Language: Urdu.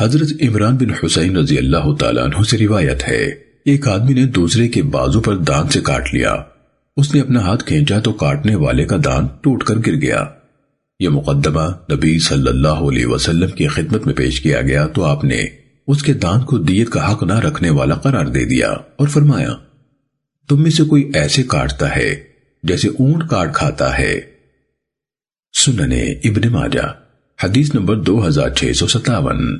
حضرت عمران بن حسین رضی اللہ تعالیٰ عنہ سے روایت ہے۔ ایک آدمی نے دوسرے کے بازو پر دان سے کاٹ لیا۔ اس نے اپنا ہاتھ کھینچا تو کاٹنے والے کا دان ٹوٹ کر گر گیا۔ یہ مقدمہ نبی صلی اللہ علیہ وسلم کی خدمت میں پیش کیا گیا تو آپ نے اس کے دان کو دیت کا حق نہ رکھنے والا قرار دے دیا اور فرمایا، تم میں سے کوئی ایسے کاٹتا ہے جیسے اونٹ کاٹ کھاتا ہے۔ سننے ابن ماجہ، حدیث نمبر دو ہزار چھ سو ستاون۔